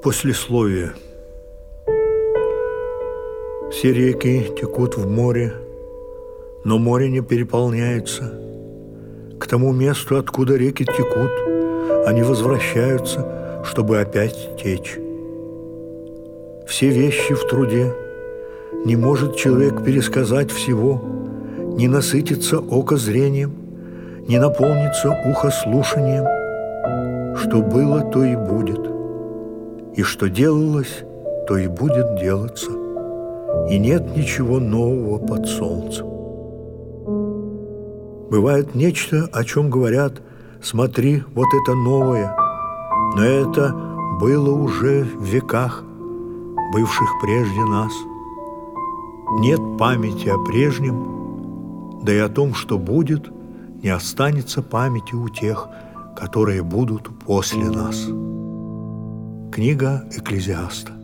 Послесловие. Все реки текут в море, но море не переполняется. К тому месту, откуда реки текут, они возвращаются, чтобы опять течь. Все вещи в труде. Не может человек пересказать всего, не насытиться око зрением, не наполнится ухо слушанием. Что было, то и будет – и что делалось, то и будет делаться. И нет ничего нового под солнцем. Бывает нечто, о чем говорят «смотри, вот это новое», но это было уже в веках, бывших прежде нас. Нет памяти о прежнем, да и о том, что будет, не останется памяти у тех, которые будут после нас. Книга Экклезиаста.